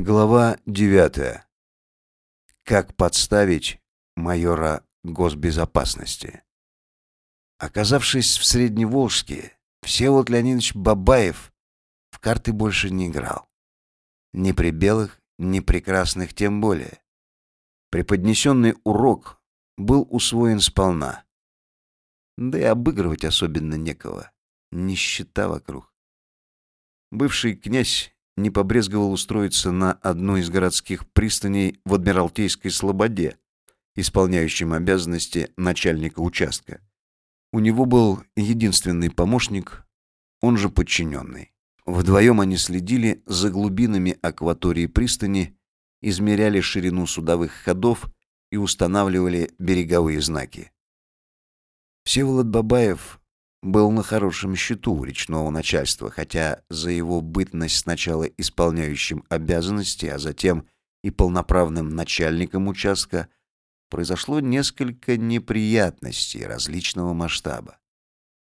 Глава 9. Как подставить майора госбезопасности? Оказавшись в Средневолжске, Всеволод Леонидович Бабаев в карты больше не играл. Ни при белых, ни при красных тем более. Преподнесенный урок был усвоен сполна. Да и обыгрывать особенно некого. Нищета вокруг. Бывший князь не побрезговал устроиться на одной из городских пристаней в Адмиралтейской Слободе, исполняющим обязанности начальника участка. У него был единственный помощник, он же подчиненный. Вдвоем они следили за глубинами акватории пристани, измеряли ширину судовых ходов и устанавливали береговые знаки. Всеволод Бабаев был на хорошем счету у речного начальства, хотя за его бытность сначала исполняющим обязанности, а затем и полноправным начальником участка произошло несколько неприятностей различного масштаба.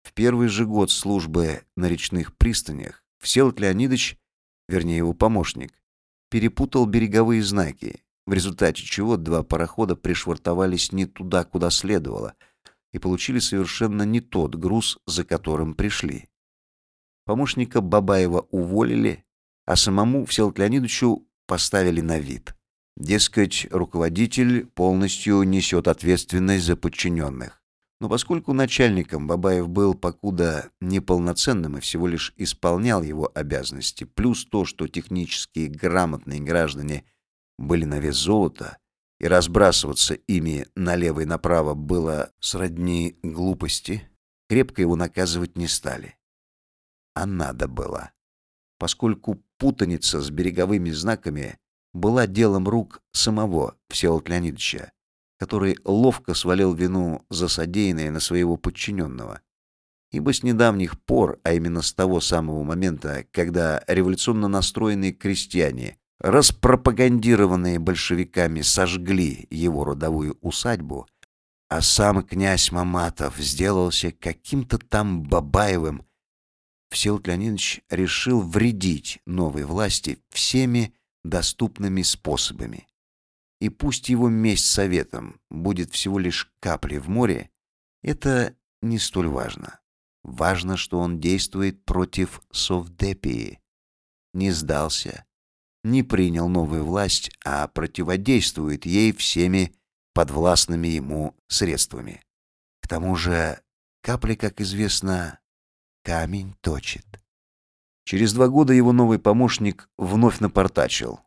В первый же год службы на речных пристанях Всеволод Леонидович, вернее его помощник, перепутал береговые знаки, в результате чего два парохода пришвартовались не туда, куда следовало – и получили совершенно не тот груз, за которым пришли. Помощника Бабаева уволили, а самому Всеволоду Леонидовичу поставили на вид. Дескать, руководитель полностью несет ответственность за подчиненных. Но поскольку начальником Бабаев был покуда неполноценным и всего лишь исполнял его обязанности, плюс то, что технически грамотные граждане были на вес золота, и разбрасываться ими налево и направо было сродни глупости, крепко его наказывать не стали. А надо было, поскольку путаница с береговыми знаками была делом рук самого Всеволода Леонидовича, который ловко свалил вину за содеянное на своего подчиненного. Ибо с недавних пор, а именно с того самого момента, когда революционно настроенные крестьяне распропагандированные большевиками сожгли его родовую усадьбу, а сам князь Маматов сделался каким-то там Бабаевым, Всеволод Леонидович решил вредить новой власти всеми доступными способами. И пусть его месть советом будет всего лишь каплей в море, это не столь важно. Важно, что он действует против Совдепии. Не сдался, не принял новую власть, а противодействует ей всеми подвластными ему средствами. К тому же капли, как известно, камень точит. Через два года его новый помощник вновь напортачил.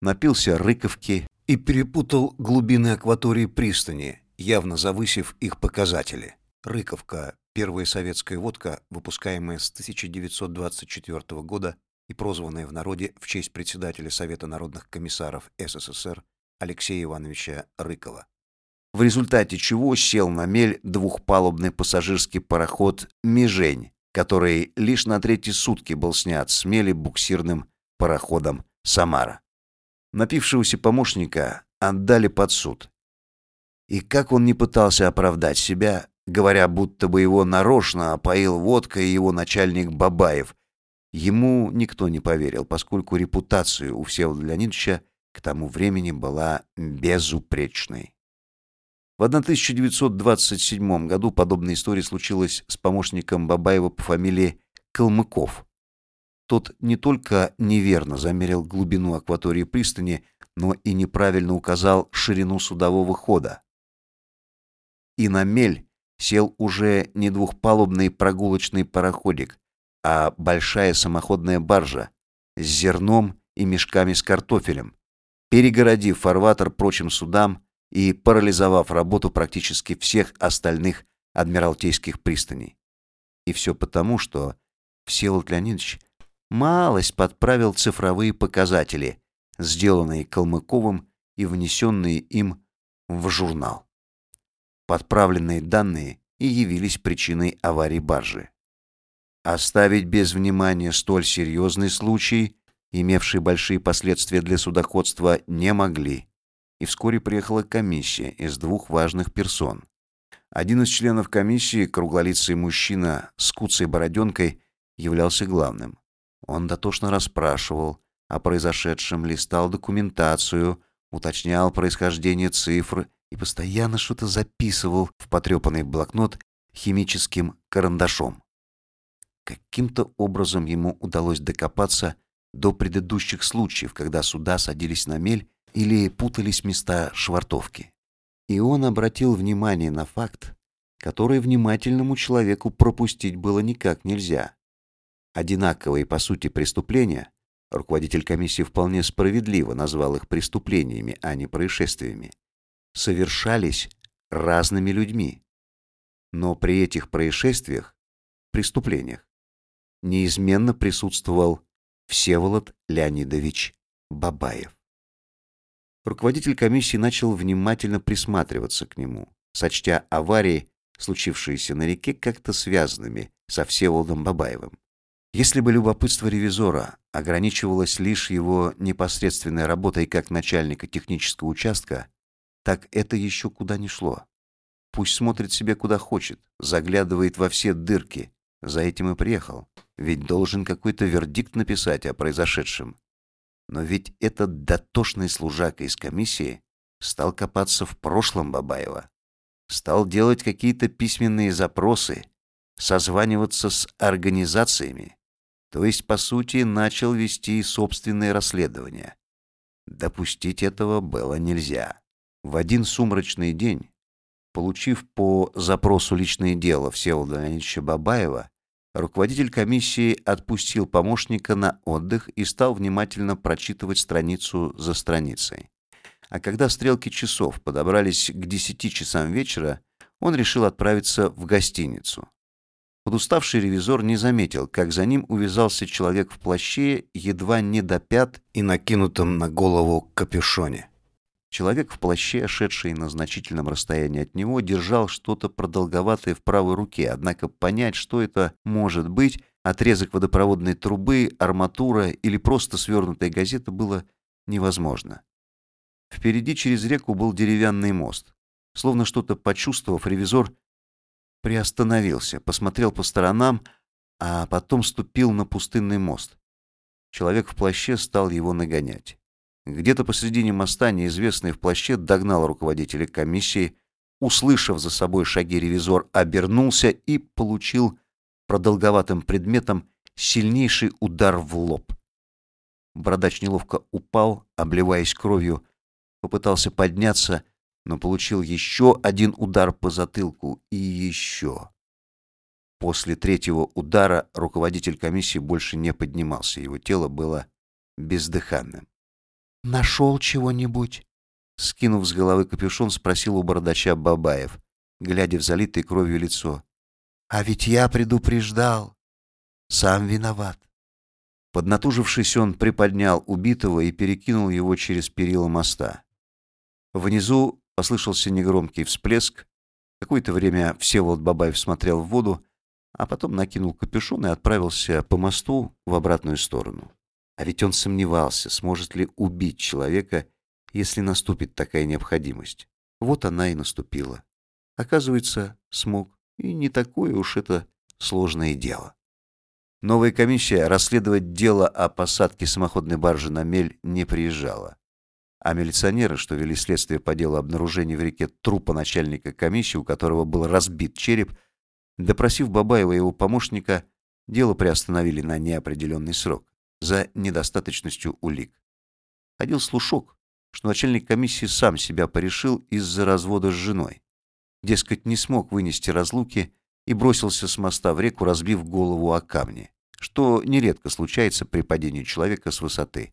Напился рыковки и перепутал глубины акватории пристани, явно завысив их показатели. Рыковка – первая советская водка, выпускаемая с 1924 года и прозванная в народе в честь председателя Совета народных комиссаров СССР Алексея Ивановича Рыкова. В результате чего сел на мель двухпалубный пассажирский пароход «Межень», который лишь на третьи сутки был снят с мели буксирным пароходом «Самара». Напившегося помощника отдали под суд. И как он не пытался оправдать себя, говоря, будто бы его нарочно опоил водкой его начальник Бабаев, Ему никто не поверил, поскольку репутация у Всеволода Леонидовича к тому времени была безупречной. В 1927 году подобная история случилась с помощником Бабаева по фамилии Калмыков. Тот не только неверно замерил глубину акватории пристани, но и неправильно указал ширину судового хода. И на мель сел уже не двухпалубный прогулочный пароходик, а большая самоходная баржа с зерном и мешками с картофелем, перегородив фарватер прочим судам и парализовав работу практически всех остальных адмиралтейских пристаней. И все потому, что Всеволод Леонидович малость подправил цифровые показатели, сделанные Калмыковым и внесенные им в журнал. Подправленные данные и явились причиной аварии баржи. Оставить без внимания столь серьезный случай, имевший большие последствия для судоходства, не могли. И вскоре приехала комиссия из двух важных персон. Один из членов комиссии, круглолицый мужчина с куцей бороденкой, являлся главным. Он дотошно расспрашивал, о произошедшем, листал документацию, уточнял происхождение цифр и постоянно что-то записывал в потрепанный блокнот химическим карандашом. Каким-то образом ему удалось докопаться до предыдущих случаев, когда суда садились на мель или путались места швартовки. И он обратил внимание на факт, который внимательному человеку пропустить было никак нельзя. Одинаковые по сути преступления, руководитель комиссии вполне справедливо назвал их преступлениями, а не происшествиями, совершались разными людьми. Но при этих происшествиях, преступлениях, неизменно присутствовал Всеволод Леонидович Бабаев. Руководитель комиссии начал внимательно присматриваться к нему, сочтя аварии, случившиеся на реке, как-то связанными со Всеволодом Бабаевым. Если бы любопытство ревизора ограничивалось лишь его непосредственной работой как начальника технического участка, так это еще куда ни шло. Пусть смотрит себе куда хочет, заглядывает во все дырки. За этим и приехал. Ведь должен какой-то вердикт написать о произошедшем. Но ведь этот дотошный служака из комиссии стал копаться в прошлом Бабаева. Стал делать какие-то письменные запросы, созваниваться с организациями. То есть, по сути, начал вести собственные расследования. Допустить этого было нельзя. В один сумрачный день, получив по запросу личное дело Всеволода Леонидовича Бабаева, Руководитель комиссии отпустил помощника на отдых и стал внимательно прочитывать страницу за страницей. А когда стрелки часов подобрались к 10 часам вечера, он решил отправиться в гостиницу. Подуставший ревизор не заметил, как за ним увязался человек в плаще, едва не до пят и накинутом на голову капюшоне. Человек в плаще, шедший на значительном расстоянии от него, держал что-то продолговатое в правой руке, однако понять, что это может быть, отрезок водопроводной трубы, арматура или просто свернутая газета, было невозможно. Впереди через реку был деревянный мост. Словно что-то почувствовав, ревизор приостановился, посмотрел по сторонам, а потом ступил на пустынный мост. Человек в плаще стал его нагонять. Где-то посредине моста неизвестный в плаще догнал руководителя комиссии, услышав за собой шаги ревизор, обернулся и получил продолговатым предметом сильнейший удар в лоб. Бородач неловко упал, обливаясь кровью, попытался подняться, но получил еще один удар по затылку и еще. После третьего удара руководитель комиссии больше не поднимался, его тело было бездыханным. Нашел чего-нибудь? Скинув с головы капюшон, спросил у бородача Бабаев, глядя в залитое кровью лицо. А ведь я предупреждал. Сам виноват. Поднатужившись, он приподнял убитого и перекинул его через перила моста. Внизу послышался негромкий всплеск. Какое-то время Всеволод Бабаев смотрел в воду, а потом накинул капюшон и отправился по мосту в обратную сторону. А ведь он сомневался, сможет ли убить человека, если наступит такая необходимость. Вот она и наступила. Оказывается, смог. И не такое уж это сложное дело. Новая комиссия расследовать дело о посадке самоходной баржи на мель не приезжала. А милиционеры, что вели следствие по делу обнаружения в реке трупа начальника комиссии, у которого был разбит череп, допросив Бабаева и его помощника, дело приостановили на неопределенный срок за недостаточностью улик. Ходил слушок, что начальник комиссии сам себя порешил из-за развода с женой. Дескать, не смог вынести разлуки и бросился с моста в реку, разбив голову о камни, что нередко случается при падении человека с высоты.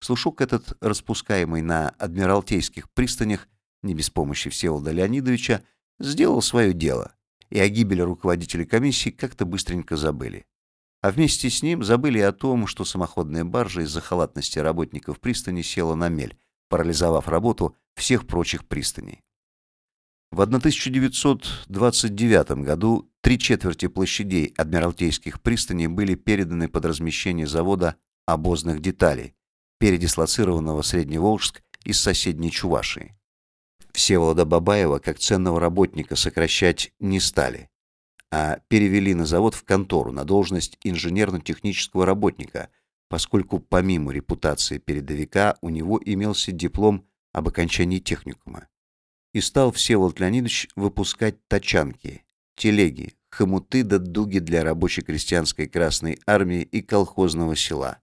Слушок этот, распускаемый на адмиралтейских пристанях, не без помощи Всеволода Леонидовича, сделал свое дело, и о гибели руководителя комиссии как-то быстренько забыли. А вместе с ним забыли о том, что самоходная баржа из-за халатности работников пристани села на мель, парализовав работу всех прочих пристаней. В 1929 году три четверти площадей адмиралтейских пристаней были переданы под размещение завода обозных деталей, передислоцированного в Средневолжск из соседней Чувашии. Всеволода Бабаева как ценного работника сокращать не стали а перевели на завод в контору на должность инженерно-технического работника поскольку помимо репутации передовика у него имелся диплом об окончании техникума. И стал Всеволод Леонидович выпускать тачанки, телеги, хомуты да дуги для рабочей крестьянской Красной Армии и колхозного села.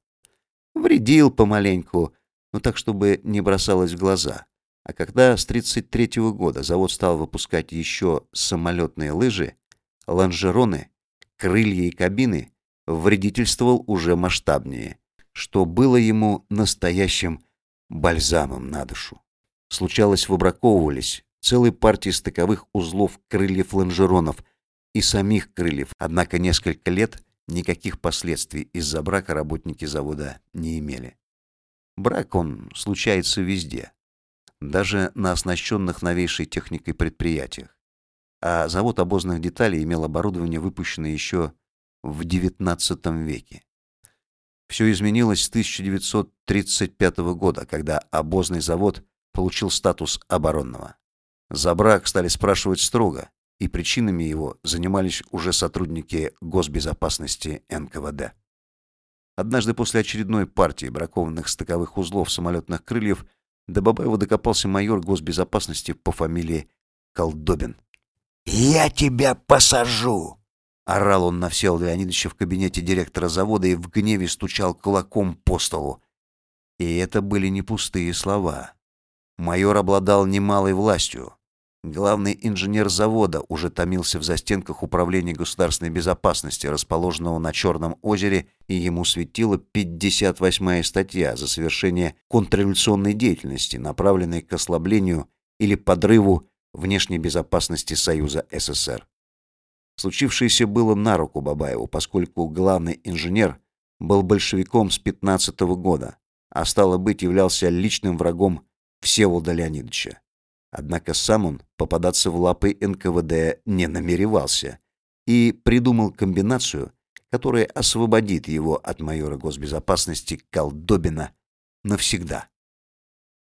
Вредил помаленьку, но так, чтобы не бросалось в глаза. А когда с 33 года завод стал выпускать еще самолетные лыжи, лонжероны, крылья и кабины, вредительствовал уже масштабнее, что было ему настоящим бальзамом на душу. Случалось, выбраковывались целые партии стыковых узлов крыльев лонжеронов и самих крыльев, однако несколько лет никаких последствий из-за брака работники завода не имели. Брак он случается везде, даже на оснащенных новейшей техникой предприятиях. А завод обозных деталей имел оборудование, выпущенное еще в XIX веке. Все изменилось с 1935 года, когда обозный завод получил статус оборонного. За брак стали спрашивать строго, и причинами его занимались уже сотрудники госбезопасности НКВД. Однажды после очередной партии бракованных стыковых узлов самолетных крыльев до Бабаева докопался майор госбезопасности по фамилии Колдобин. «Я тебя посажу!» Орал он на Всеволода Леонидовича в кабинете директора завода и в гневе стучал кулаком по столу. И это были не пустые слова. Майор обладал немалой властью. Главный инженер завода уже томился в застенках управления государственной безопасности, расположенного на Черном озере, и ему светила 58-я статья за совершение контрреволюционной деятельности, направленной к ослаблению или подрыву внешней безопасности Союза СССР. Случившееся было на руку Бабаеву, поскольку главный инженер был большевиком с 15 -го года, а стало быть являлся личным врагом Всеволода Леонидовича. Однако сам он попадаться в лапы НКВД не намеревался и придумал комбинацию, которая освободит его от майора госбезопасности Колдобина навсегда.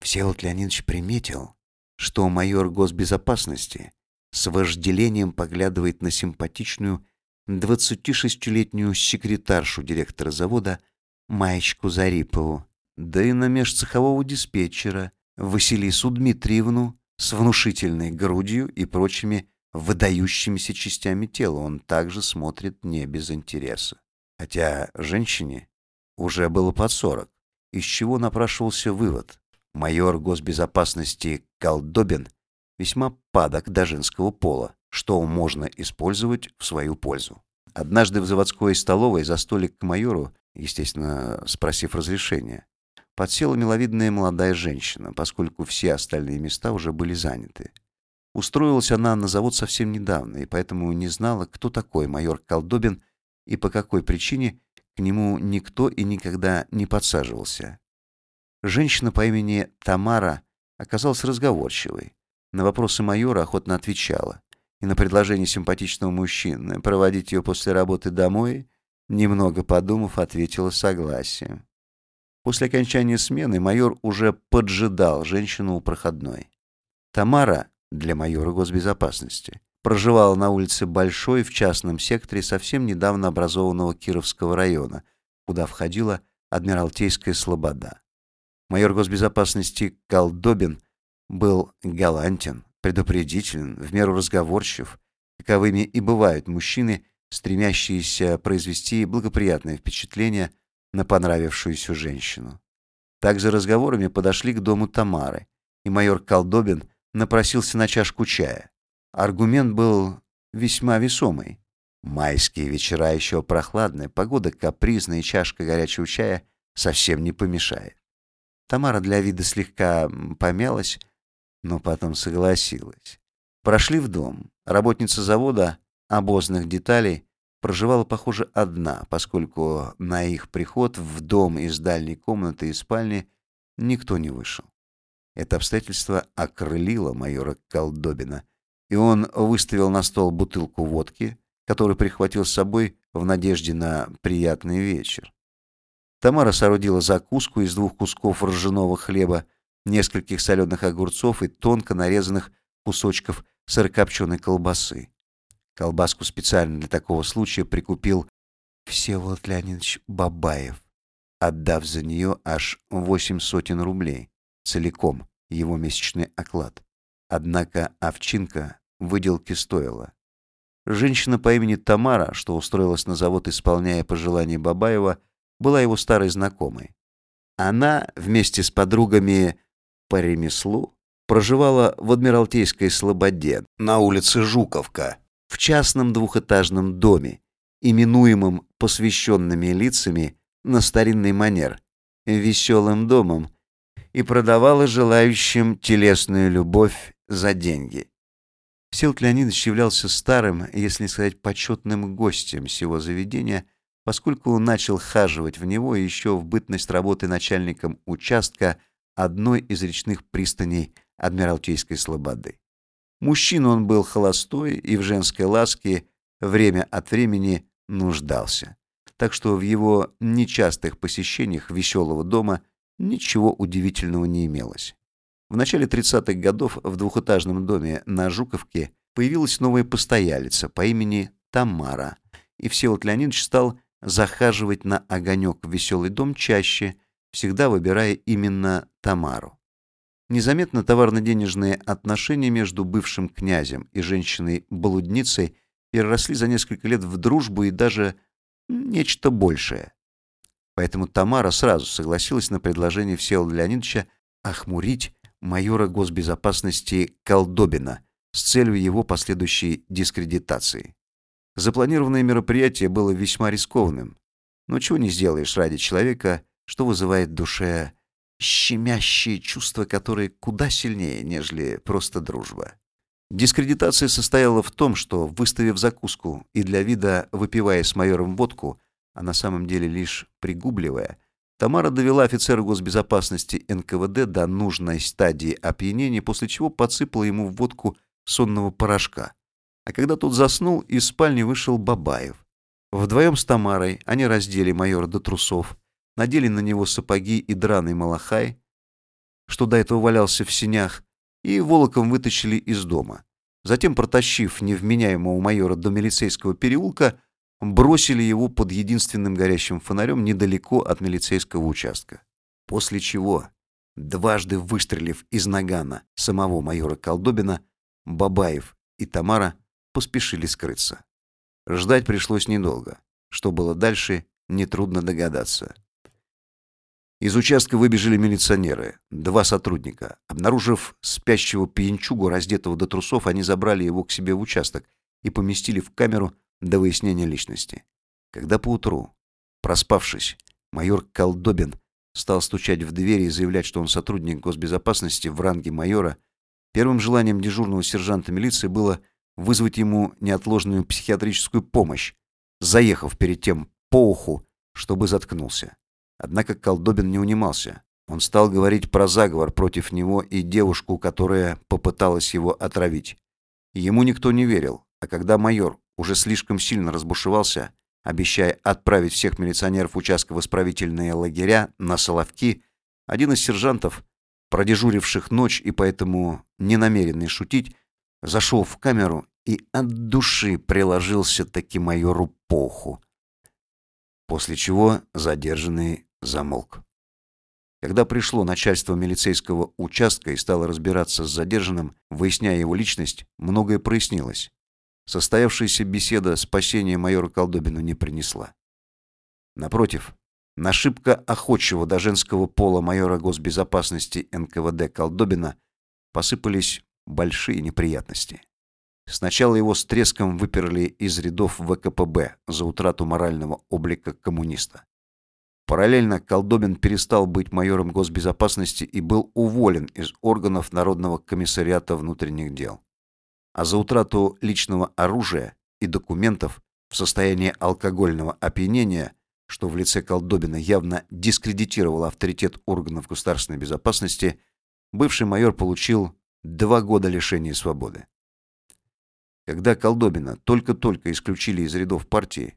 Всеволод Леонидович приметил, что майор госбезопасности с вожделением поглядывает на симпатичную 26-летнюю секретаршу директора завода Маечку Зарипову, да и на межцехового диспетчера Василису Дмитриевну с внушительной грудью и прочими выдающимися частями тела он также смотрит не без интереса. Хотя женщине уже было под сорок, из чего напрашивался вывод. Майор госбезопасности Колдобин весьма падок до женского пола, что можно использовать в свою пользу. Однажды в заводской столовой за столик к майору, естественно, спросив разрешения, подсела миловидная молодая женщина, поскольку все остальные места уже были заняты. Устроилась она на завод совсем недавно, и поэтому не знала, кто такой майор Колдобин и по какой причине к нему никто и никогда не подсаживался. Женщина по имени Тамара оказалась разговорчивой. На вопросы майора охотно отвечала. И на предложение симпатичного мужчины проводить ее после работы домой, немного подумав, ответила согласием. После окончания смены майор уже поджидал женщину у проходной. Тамара, для майора госбезопасности, проживала на улице Большой в частном секторе совсем недавно образованного Кировского района, куда входила Адмиралтейская Слобода. Майор госбезопасности Колдобин был галантен, предупредителен, в меру разговорчив, каковыми и бывают мужчины, стремящиеся произвести благоприятное впечатление на понравившуюся женщину. Также разговорами подошли к дому Тамары, и майор Колдобин напросился на чашку чая. Аргумент был весьма весомый. Майские вечера еще прохладные, погода капризная, и чашка горячего чая совсем не помешает. Тамара для вида слегка помялась, но потом согласилась. Прошли в дом. Работница завода обозных деталей проживала, похоже, одна, поскольку на их приход в дом из дальней комнаты и спальни никто не вышел. Это обстоятельство окрылило майора Колдобина, и он выставил на стол бутылку водки, которую прихватил с собой в надежде на приятный вечер. Тамара соорудила закуску из двух кусков ржаного хлеба, нескольких соленых огурцов и тонко нарезанных кусочков сырокопченой колбасы. Колбаску специально для такого случая прикупил Всеволод Леонидович Бабаев. отдав за нее аж восемь сотен рублей, целиком его месячный оклад. Однако овчинка выделки стоила. Женщина по имени Тамара, что устроилась на завод, исполняя пожелания Бабаева, была его старой знакомой. Она вместе с подругами по ремеслу проживала в Адмиралтейской Слободе на улице Жуковка в частном двухэтажном доме, именуемом посвященными лицами на старинный манер «веселым домом», и продавала желающим телесную любовь за деньги. Всеволод Леонидович являлся старым, если не сказать почетным гостем всего заведения, поскольку он начал хаживать в него еще в бытность работы начальником участка одной из речных пристаней Адмиралтейской Слободы. Мужчина он был холостой и в женской ласке время от времени нуждался. Так что в его нечастых посещениях веселого дома ничего удивительного не имелось. В начале 30-х годов в двухэтажном доме на Жуковке появилась новая постоялица по имени Тамара, и Всеволод Леонидович стал захаживать на огонек в веселый дом чаще, всегда выбирая именно Тамару. Незаметно товарно-денежные отношения между бывшим князем и женщиной-блудницей переросли за несколько лет в дружбу и даже нечто большее. Поэтому Тамара сразу согласилась на предложение Всеволода Леонидовича охмурить майора госбезопасности Колдобина с целью его последующей дискредитации. Запланированное мероприятие было весьма рискованным, но чего не сделаешь ради человека, что вызывает в душе щемящие чувства, которые куда сильнее, нежели просто дружба. Дискредитация состояла в том, что, выставив закуску и для вида выпивая с майором водку, а на самом деле лишь пригубливая, Тамара довела офицера госбезопасности НКВД до нужной стадии опьянения, после чего подсыпала ему в водку сонного порошка. А когда тот заснул, из спальни вышел Бабаев. Вдвоем с Тамарой они раздели майора до трусов, надели на него сапоги и драный малахай, что до этого валялся в синях, и волоком вытащили из дома. Затем, протащив невменяемого майора до милицейского переулка, бросили его под единственным горящим фонарем недалеко от милицейского участка. После чего, дважды выстрелив из нагана самого майора Колдобина, Бабаев и Тамара поспешили скрыться. Ждать пришлось недолго. Что было дальше, нетрудно догадаться. Из участка выбежали милиционеры, два сотрудника. Обнаружив спящего пьянчугу, раздетого до трусов, они забрали его к себе в участок и поместили в камеру до выяснения личности. Когда поутру, проспавшись, майор Колдобин стал стучать в дверь и заявлять, что он сотрудник госбезопасности в ранге майора, первым желанием дежурного сержанта милиции было вызвать ему неотложную психиатрическую помощь, заехав перед тем по уху, чтобы заткнулся. Однако Колдобин не унимался. Он стал говорить про заговор против него и девушку, которая попыталась его отравить. Ему никто не верил, а когда майор уже слишком сильно разбушевался, обещая отправить всех милиционеров участка в исправительные лагеря на Соловки, один из сержантов, продежуривших ночь и поэтому не намеренный шутить, зашел в камеру и от души приложился таки майору по уху. После чего задержанный замолк. Когда пришло начальство милицейского участка и стало разбираться с задержанным, выясняя его личность, многое прояснилось. Состоявшаяся беседа спасения майора Колдобина не принесла. Напротив, на шибко охотчего до женского пола майора госбезопасности НКВД Колдобина посыпались большие неприятности. Сначала его с треском выперли из рядов ВКПБ за утрату морального облика коммуниста. Параллельно Колдобин перестал быть майором госбезопасности и был уволен из органов Народного комиссариата внутренних дел. А за утрату личного оружия и документов в состоянии алкогольного опьянения, что в лице Колдобина явно дискредитировало авторитет органов государственной безопасности, бывший майор получил два года лишения свободы. Когда Колдобина только-только исключили из рядов партии,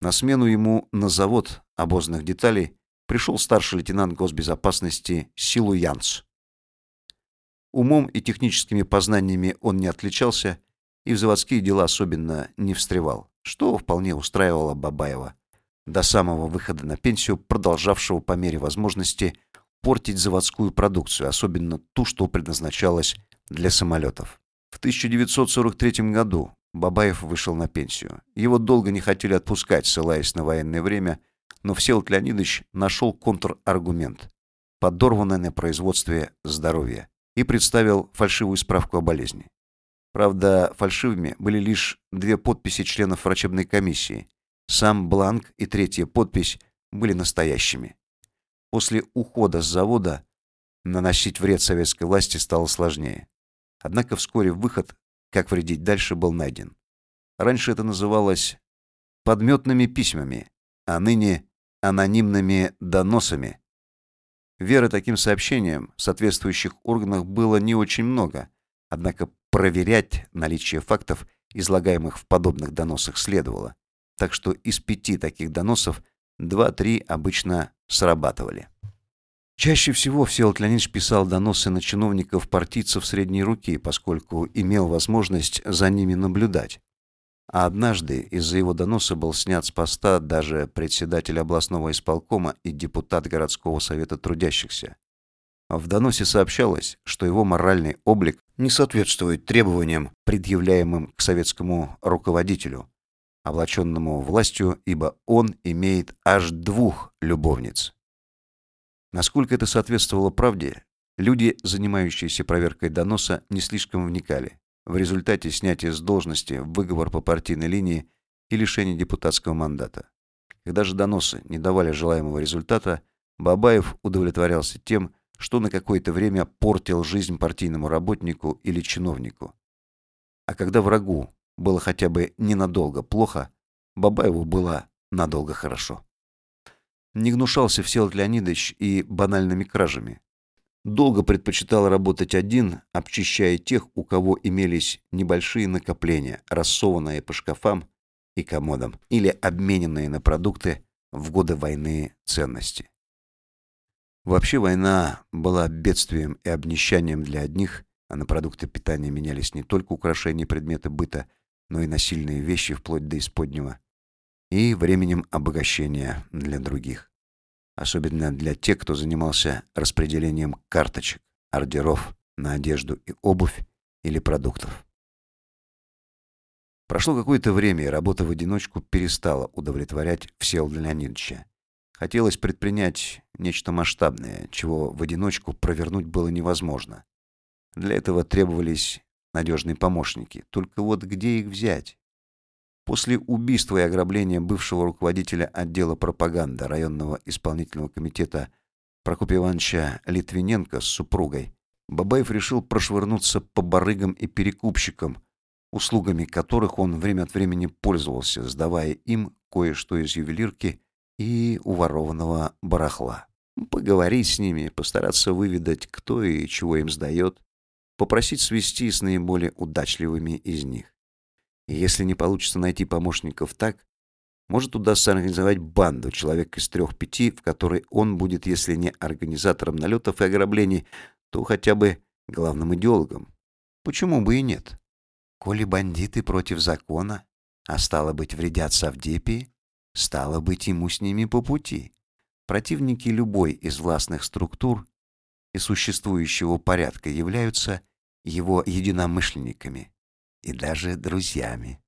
на смену ему на завод обозных деталей пришел старший лейтенант госбезопасности Силуянц. Умом и техническими познаниями он не отличался и в заводские дела особенно не встревал, что вполне устраивало Бабаева. до самого выхода на пенсию, продолжавшего по мере возможности портить заводскую продукцию, особенно ту, что предназначалась для самолетов. В 1943 году Бабаев вышел на пенсию. Его долго не хотели отпускать, ссылаясь на военное время, но Всеволод Леонидович нашел контраргумент, подорванное на производстве здоровье, и представил фальшивую справку о болезни. Правда, фальшивыми были лишь две подписи членов врачебной комиссии. Сам бланк и третья подпись были настоящими. После ухода с завода наносить вред советской власти стало сложнее. Однако вскоре выход, как вредить дальше, был найден. Раньше это называлось подметными письмами, а ныне анонимными доносами. Веры таким сообщениям в соответствующих органах было не очень много, однако проверять наличие фактов, излагаемых в подобных доносах, следовало. Так что из пяти таких доносов два-три обычно срабатывали. Чаще всего Всеволод писал доносы на чиновников-партийцев средней руки, поскольку имел возможность за ними наблюдать. А однажды из-за его доноса был снят с поста даже председатель областного исполкома и депутат городского совета трудящихся. В доносе сообщалось, что его моральный облик не соответствует требованиям, предъявляемым к советскому руководителю, облаченному властью, ибо он имеет аж двух любовниц. Насколько это соответствовало правде, люди, занимающиеся проверкой доноса, не слишком вникали. В результате снятия с должности, выговор по партийной линии и лишение депутатского мандата. Когда же доносы не давали желаемого результата, Бабаев удовлетворялся тем, что на какое-то время портил жизнь партийному работнику или чиновнику. А когда врагу было хотя бы ненадолго плохо, Бабаеву было надолго хорошо не гнушался Всеволод Леонидович и банальными кражами. Долго предпочитал работать один, обчищая тех, у кого имелись небольшие накопления, рассованные по шкафам и комодам, или обмененные на продукты в годы войны ценности. Вообще война была бедствием и обнищанием для одних, а на продукты питания менялись не только украшения и предметы быта, но и насильные вещи вплоть до исподнего и временем обогащения для других. Особенно для тех, кто занимался распределением карточек, ордеров на одежду и обувь или продуктов. Прошло какое-то время, и работа в одиночку перестала удовлетворять Всеволода Леонидовича. Хотелось предпринять нечто масштабное, чего в одиночку провернуть было невозможно. Для этого требовались надежные помощники. Только вот где их взять? После убийства и ограбления бывшего руководителя отдела пропаганды районного исполнительного комитета Прокопия Ивановича Литвиненко с супругой, Бабаев решил прошвырнуться по барыгам и перекупщикам, услугами которых он время от времени пользовался, сдавая им кое-что из ювелирки и уворованного барахла. Поговорить с ними, постараться выведать, кто и чего им сдает, попросить свести с наиболее удачливыми из них. И если не получится найти помощников так, может удастся организовать банду, человек из трех-пяти, в которой он будет, если не организатором налетов и ограблений, то хотя бы главным идеологом. Почему бы и нет? Коли бандиты против закона, а стало быть, вредят Савдепии, стало быть, ему с ними по пути. Противники любой из властных структур и существующего порядка являются его единомышленниками и даже друзьями.